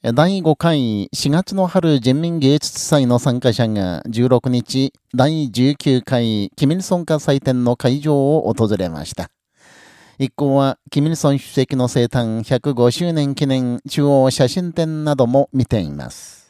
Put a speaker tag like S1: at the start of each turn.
S1: 第5回4月の春人民芸術祭の参加者が16日、第19回キミルソン化祭典の会場を訪れました。一行は、キミルソン主席の生誕105周年記念中央写真展なども見ています。